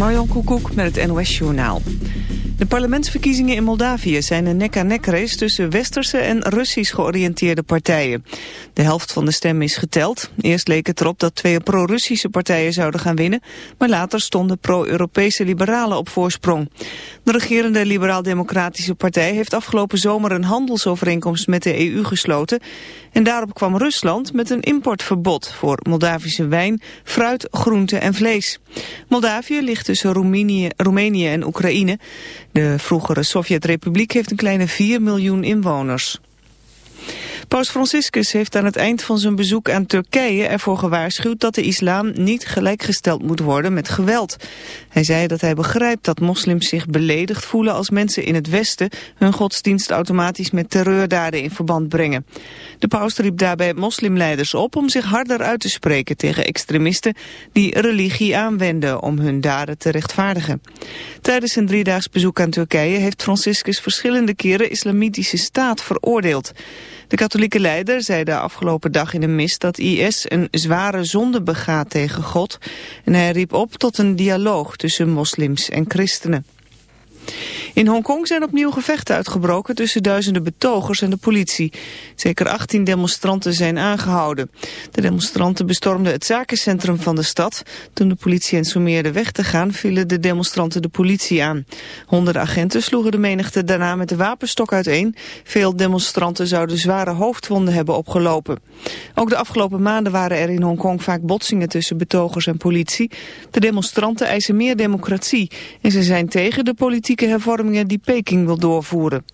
Marjan Koekoek met het NOS Journaal. De parlementsverkiezingen in Moldavië zijn een nek-aan-nek race tussen westerse en Russisch georiënteerde partijen. De helft van de stemmen is geteld. Eerst leek het erop dat twee pro-Russische partijen zouden gaan winnen, maar later stonden pro-Europese liberalen op voorsprong. De regerende liberaal-democratische partij heeft afgelopen zomer een handelsovereenkomst met de EU gesloten en daarop kwam Rusland met een importverbod voor Moldavische wijn, fruit, groente en vlees. Moldavië ligt tussen Roemenië, Roemenië en Oekraïne. De vroegere Sovjet-Republiek heeft een kleine 4 miljoen inwoners. Paus Franciscus heeft aan het eind van zijn bezoek aan Turkije ervoor gewaarschuwd dat de islam niet gelijkgesteld moet worden met geweld. Hij zei dat hij begrijpt dat moslims zich beledigd voelen als mensen in het Westen hun godsdienst automatisch met terreurdaden in verband brengen. De paus riep daarbij moslimleiders op om zich harder uit te spreken tegen extremisten die religie aanwenden om hun daden te rechtvaardigen. Tijdens zijn driedaags bezoek aan Turkije heeft Franciscus verschillende keren islamitische staat veroordeeld. De katholieke leider zei de afgelopen dag in een mis dat IS een zware zonde begaat tegen God en hij riep op tot een dialoog tussen moslims en christenen. In Hongkong zijn opnieuw gevechten uitgebroken tussen duizenden betogers en de politie. Zeker 18 demonstranten zijn aangehouden. De demonstranten bestormden het zakencentrum van de stad. Toen de politie hen sommeerde weg te gaan, vielen de demonstranten de politie aan. Honderden agenten sloegen de menigte daarna met de wapenstok uiteen. Veel demonstranten zouden zware hoofdwonden hebben opgelopen. Ook de afgelopen maanden waren er in Hongkong vaak botsingen tussen betogers en politie. De demonstranten eisen meer democratie en ze zijn tegen de politieke hervorming die Peking wil doorvoeren.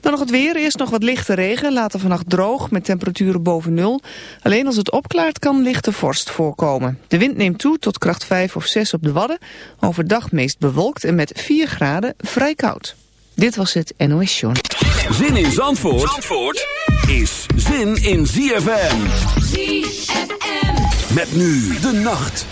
Dan nog het weer. Eerst nog wat lichte regen. Later vannacht droog met temperaturen boven nul. Alleen als het opklaart kan lichte vorst voorkomen. De wind neemt toe tot kracht 5 of 6 op de Wadden. Overdag meest bewolkt en met 4 graden vrij koud. Dit was het NOS Journal. Zin in Zandvoort, Zandvoort is zin in ZFM. ZFM. Met nu de nacht.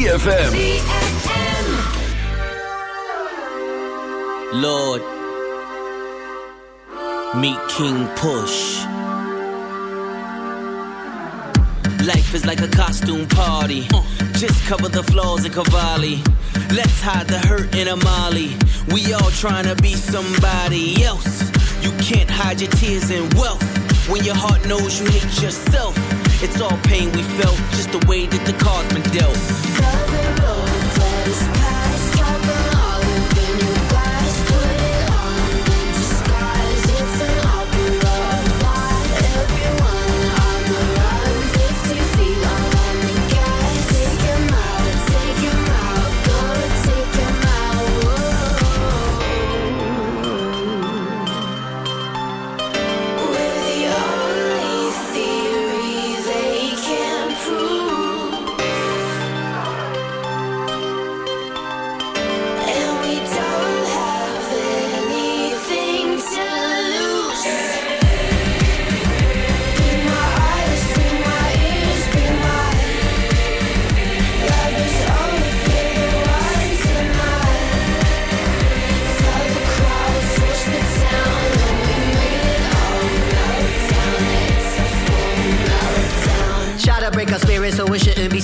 ZFM. Lord, meet King Push. Life is like a costume party. Just cover the flaws in Cavalli. Let's hide the hurt in Amali. We all trying to be somebody else. You can't hide your tears in wealth. When your heart knows you hate yourself. It's all pain we felt,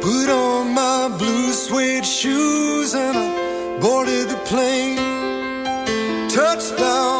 Put on my blue suede shoes and I boarded the plane. Touchdown.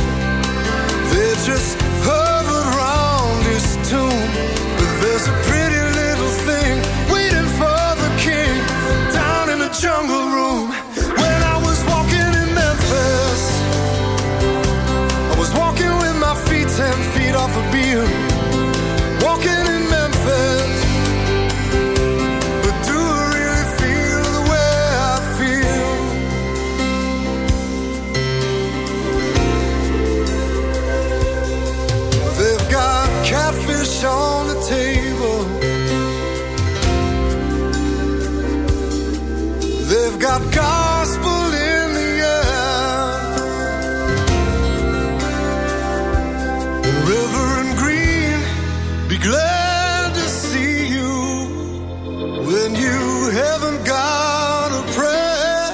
they just hover around his tomb. But there's a pretty little thing waiting for the king down in jungle room. When I was walking in Memphis, I was walking with my feet ten feet off. haven't got a prayer.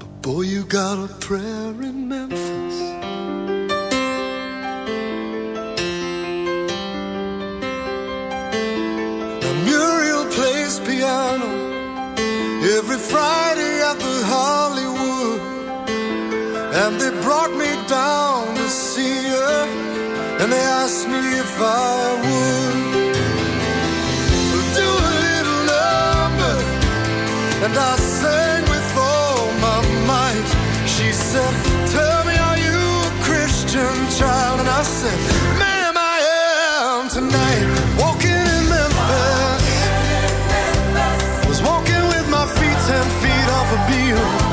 But boy, you got a prayer in Memphis. Now Muriel plays piano every Friday at the Hollywood. And they brought me down to see her. And they asked me if I would and I sang with all my might. She said, Tell me, are you a Christian child? And I said, Ma'am, I am tonight. Walking in Memphis, was walking with my feet ten feet off a Beale.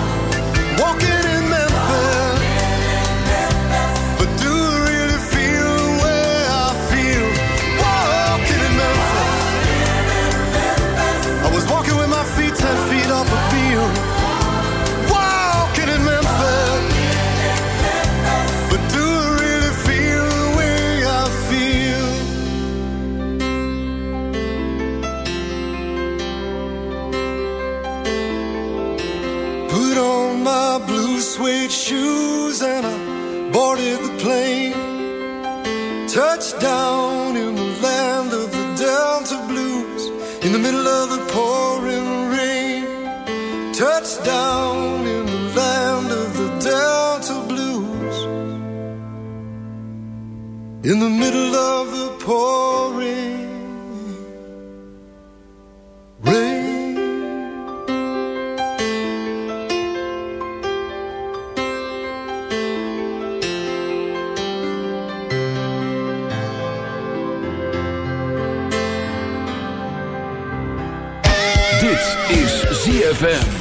The middle of the pouring rain. Dit is ZFM.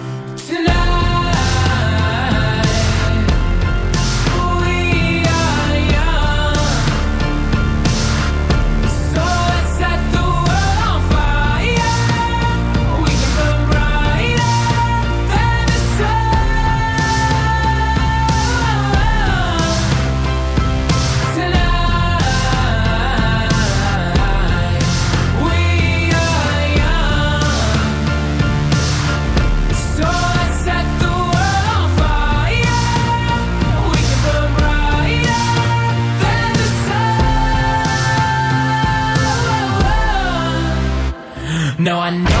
I know